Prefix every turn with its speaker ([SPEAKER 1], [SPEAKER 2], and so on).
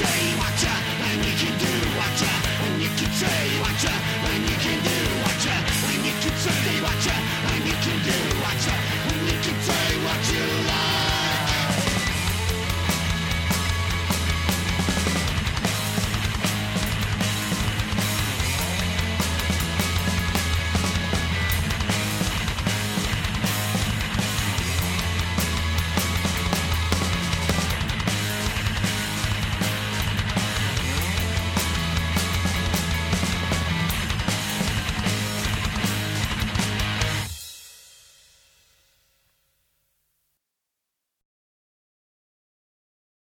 [SPEAKER 1] say what ya, and you can do what ya, and you can say what ya,